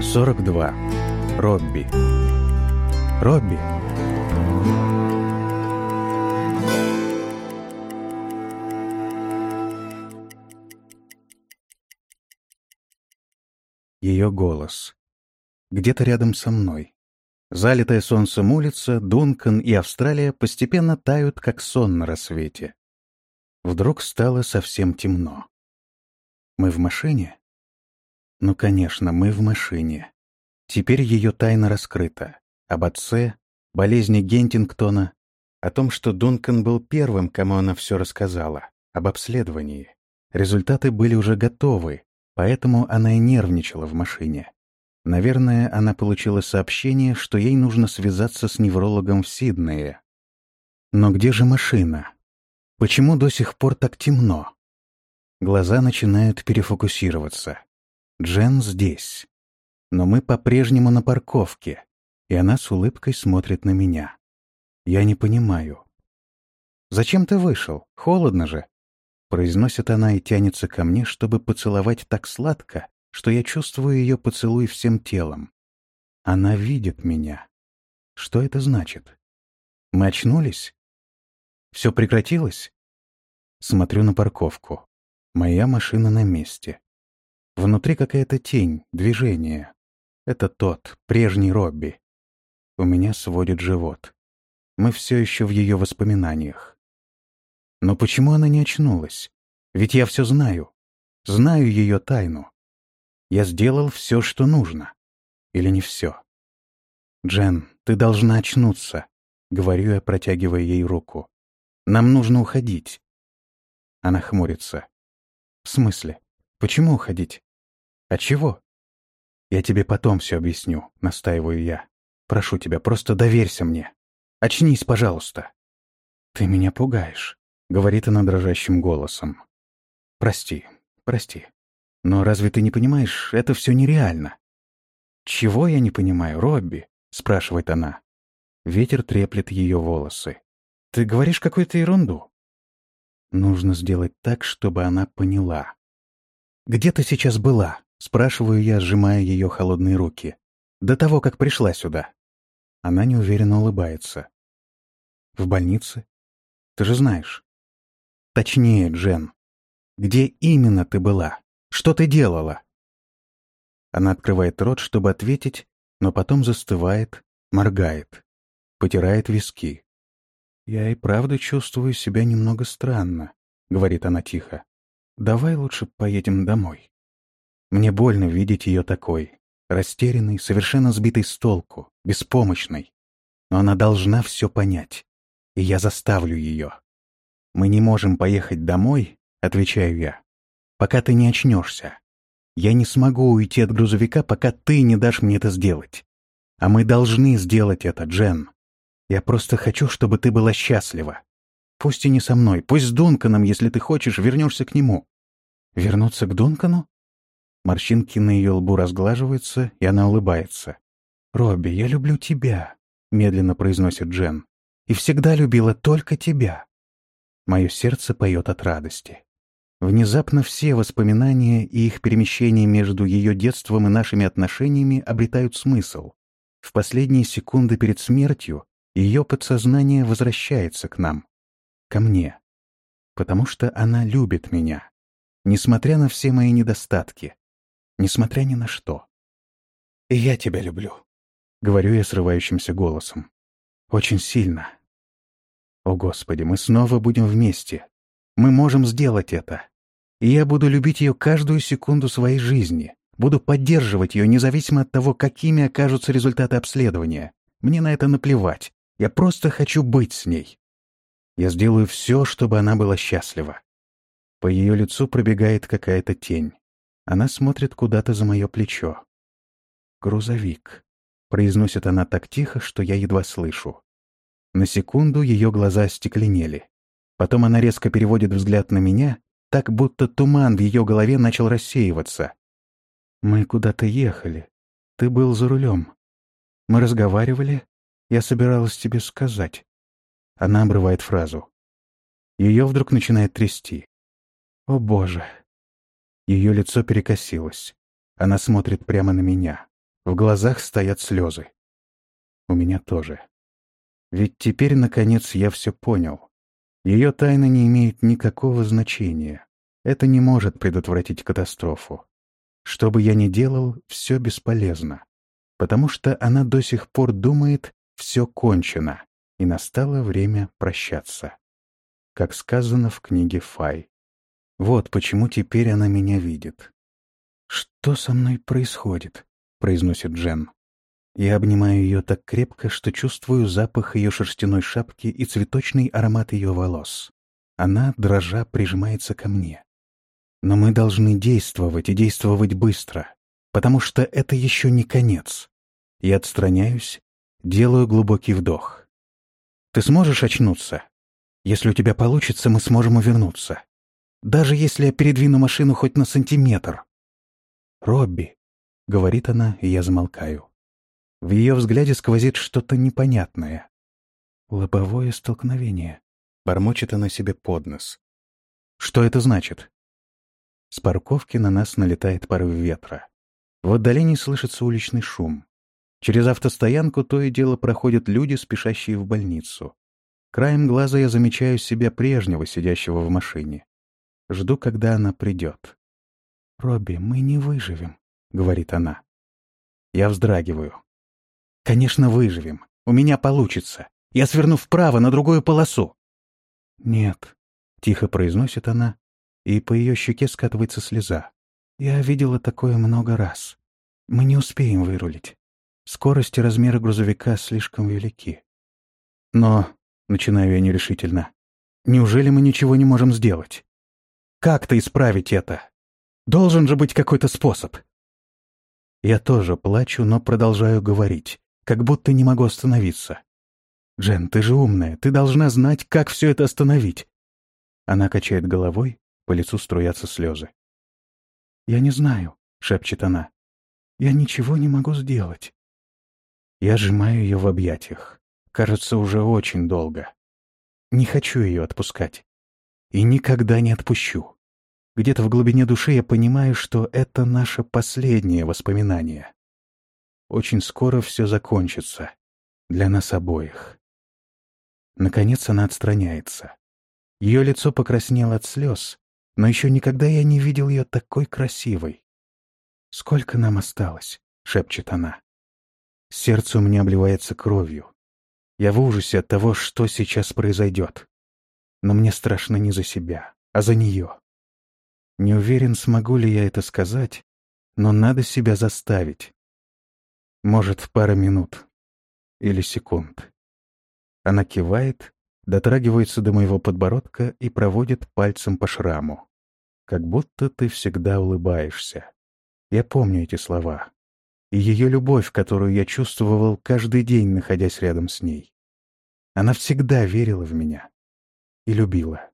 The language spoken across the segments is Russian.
42. Робби. Робби. Ее голос. Где-то рядом со мной. Залитая солнцем улица, Дункан и Австралия постепенно тают, как сон на рассвете. Вдруг стало совсем темно. Мы в машине? Ну, конечно, мы в машине. Теперь ее тайна раскрыта. Об отце, болезни Гентингтона, о том, что Дункан был первым, кому она все рассказала, об обследовании. Результаты были уже готовы, поэтому она и нервничала в машине. Наверное, она получила сообщение, что ей нужно связаться с неврологом в Сиднее. Но где же машина? Почему до сих пор так темно? Глаза начинают перефокусироваться. Джен здесь. Но мы по-прежнему на парковке, и она с улыбкой смотрит на меня. Я не понимаю. «Зачем ты вышел? Холодно же!» Произносит она и тянется ко мне, чтобы поцеловать так сладко, что я чувствую ее поцелуй всем телом. Она видит меня. Что это значит? Мы очнулись? Все прекратилось? Смотрю на парковку. Моя машина на месте. Внутри какая-то тень, движение. Это тот, прежний Робби. У меня сводит живот. Мы все еще в ее воспоминаниях. Но почему она не очнулась? Ведь я все знаю. Знаю ее тайну. Я сделал все, что нужно. Или не все? Джен, ты должна очнуться, — говорю я, протягивая ей руку. Нам нужно уходить. Она хмурится. В смысле? Почему уходить? «А чего?» «Я тебе потом все объясню», — настаиваю я. «Прошу тебя, просто доверься мне. Очнись, пожалуйста». «Ты меня пугаешь», — говорит она дрожащим голосом. «Прости, прости. Но разве ты не понимаешь, это все нереально?» «Чего я не понимаю, Робби?» — спрашивает она. Ветер треплет ее волосы. «Ты говоришь какую-то ерунду». Нужно сделать так, чтобы она поняла. «Где ты сейчас была?» Спрашиваю я, сжимая ее холодные руки. До того, как пришла сюда. Она неуверенно улыбается. В больнице? Ты же знаешь. Точнее, Джен. Где именно ты была? Что ты делала? Она открывает рот, чтобы ответить, но потом застывает, моргает, потирает виски. «Я и правда чувствую себя немного странно», — говорит она тихо. «Давай лучше поедем домой». Мне больно видеть ее такой, растерянной, совершенно сбитой с толку, беспомощной. Но она должна все понять, и я заставлю ее. «Мы не можем поехать домой», — отвечаю я, — «пока ты не очнешься. Я не смогу уйти от грузовика, пока ты не дашь мне это сделать. А мы должны сделать это, Джен. Я просто хочу, чтобы ты была счастлива. Пусть и не со мной, пусть с Дунканом, если ты хочешь, вернешься к нему». «Вернуться к Дункану?» Морщинки на ее лбу разглаживаются, и она улыбается. «Робби, я люблю тебя», — медленно произносит Джен. «И всегда любила только тебя». Мое сердце поет от радости. Внезапно все воспоминания и их перемещения между ее детством и нашими отношениями обретают смысл. В последние секунды перед смертью ее подсознание возвращается к нам, ко мне, потому что она любит меня, несмотря на все мои недостатки, несмотря ни на что. «И я тебя люблю», — говорю я срывающимся голосом. «Очень сильно». «О, Господи, мы снова будем вместе. Мы можем сделать это. Я буду любить ее каждую секунду своей жизни. Буду поддерживать ее, независимо от того, какими окажутся результаты обследования. Мне на это наплевать. Я просто хочу быть с ней. Я сделаю все, чтобы она была счастлива. По ее лицу пробегает какая-то тень. Она смотрит куда-то за мое плечо. «Грузовик», — произносит она так тихо, что я едва слышу. На секунду ее глаза остекленели. Потом она резко переводит взгляд на меня, так будто туман в ее голове начал рассеиваться. «Мы куда-то ехали. Ты был за рулем. Мы разговаривали. Я собиралась тебе сказать». Она обрывает фразу. Ее вдруг начинает трясти. «О, Боже!» Ее лицо перекосилось. Она смотрит прямо на меня. В глазах стоят слезы. У меня тоже. Ведь теперь, наконец, я все понял. Ее тайна не имеет никакого значения. Это не может предотвратить катастрофу. Что бы я ни делал, все бесполезно. Потому что она до сих пор думает, все кончено, и настало время прощаться. Как сказано в книге Фай. Вот почему теперь она меня видит. «Что со мной происходит?» — произносит Джен. Я обнимаю ее так крепко, что чувствую запах ее шерстяной шапки и цветочный аромат ее волос. Она, дрожа, прижимается ко мне. Но мы должны действовать и действовать быстро, потому что это еще не конец. Я отстраняюсь, делаю глубокий вдох. Ты сможешь очнуться? Если у тебя получится, мы сможем увернуться. Даже если я передвину машину хоть на сантиметр. «Робби», — говорит она, и я замолкаю. В ее взгляде сквозит что-то непонятное. Лобовое столкновение. Бормочет она себе под нос. Что это значит? С парковки на нас налетает порыв ветра. В отдалении слышится уличный шум. Через автостоянку то и дело проходят люди, спешащие в больницу. Краем глаза я замечаю себя прежнего, сидящего в машине. Жду, когда она придет. «Робби, мы не выживем», — говорит она. Я вздрагиваю. Конечно, выживем. У меня получится. Я сверну вправо на другую полосу. Нет, тихо произносит она, и по ее щеке скатывается слеза. Я видела такое много раз. Мы не успеем вырулить. Скорость и размеры грузовика слишком велики. Но, начинаю я нерешительно, неужели мы ничего не можем сделать? Как-то исправить это? Должен же быть какой-то способ. Я тоже плачу, но продолжаю говорить, как будто не могу остановиться. «Джен, ты же умная, ты должна знать, как все это остановить». Она качает головой, по лицу струятся слезы. «Я не знаю», — шепчет она. «Я ничего не могу сделать». Я сжимаю ее в объятиях. Кажется, уже очень долго. Не хочу ее отпускать. И никогда не отпущу. Где-то в глубине души я понимаю, что это наше последнее воспоминание. Очень скоро все закончится. Для нас обоих. Наконец она отстраняется. Ее лицо покраснело от слез, но еще никогда я не видел ее такой красивой. «Сколько нам осталось?» — шепчет она. Сердце у меня обливается кровью. Я в ужасе от того, что сейчас произойдет. Но мне страшно не за себя, а за нее. Не уверен, смогу ли я это сказать, но надо себя заставить. Может, пара минут или секунд. Она кивает, дотрагивается до моего подбородка и проводит пальцем по шраму. Как будто ты всегда улыбаешься. Я помню эти слова. И ее любовь, которую я чувствовал каждый день, находясь рядом с ней. Она всегда верила в меня и любила.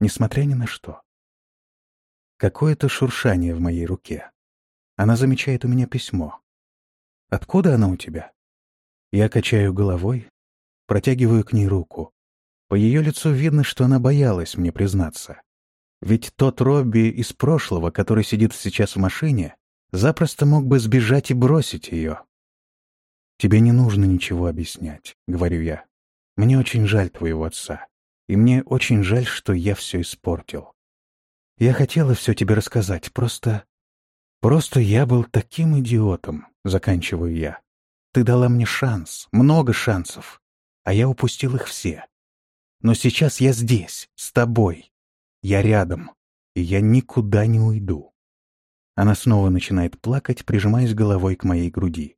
Несмотря ни на что. Какое-то шуршание в моей руке. Она замечает у меня письмо. Откуда она у тебя?» Я качаю головой, протягиваю к ней руку. По ее лицу видно, что она боялась мне признаться. Ведь тот Робби из прошлого, который сидит сейчас в машине, запросто мог бы сбежать и бросить ее. «Тебе не нужно ничего объяснять», — говорю я. «Мне очень жаль твоего отца, и мне очень жаль, что я все испортил. Я хотела все тебе рассказать, просто... Просто я был таким идиотом, заканчиваю я. Ты дала мне шанс, много шансов, а я упустил их все. Но сейчас я здесь, с тобой. Я рядом, и я никуда не уйду. Она снова начинает плакать, прижимаясь головой к моей груди.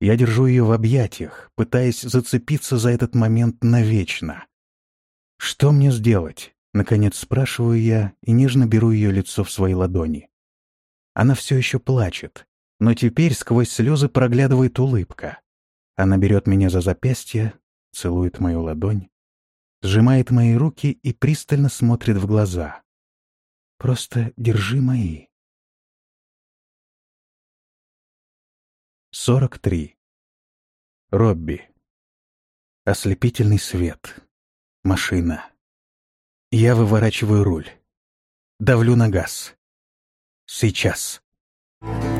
Я держу ее в объятиях, пытаясь зацепиться за этот момент навечно. Что мне сделать? Наконец спрашиваю я и нежно беру ее лицо в свои ладони. Она все еще плачет, но теперь сквозь слезы проглядывает улыбка. Она берет меня за запястье, целует мою ладонь, сжимает мои руки и пристально смотрит в глаза. Просто держи мои. 43. Робби. Ослепительный свет машина. Я выворачиваю руль. Давлю на газ. Сейчас. Сейчас.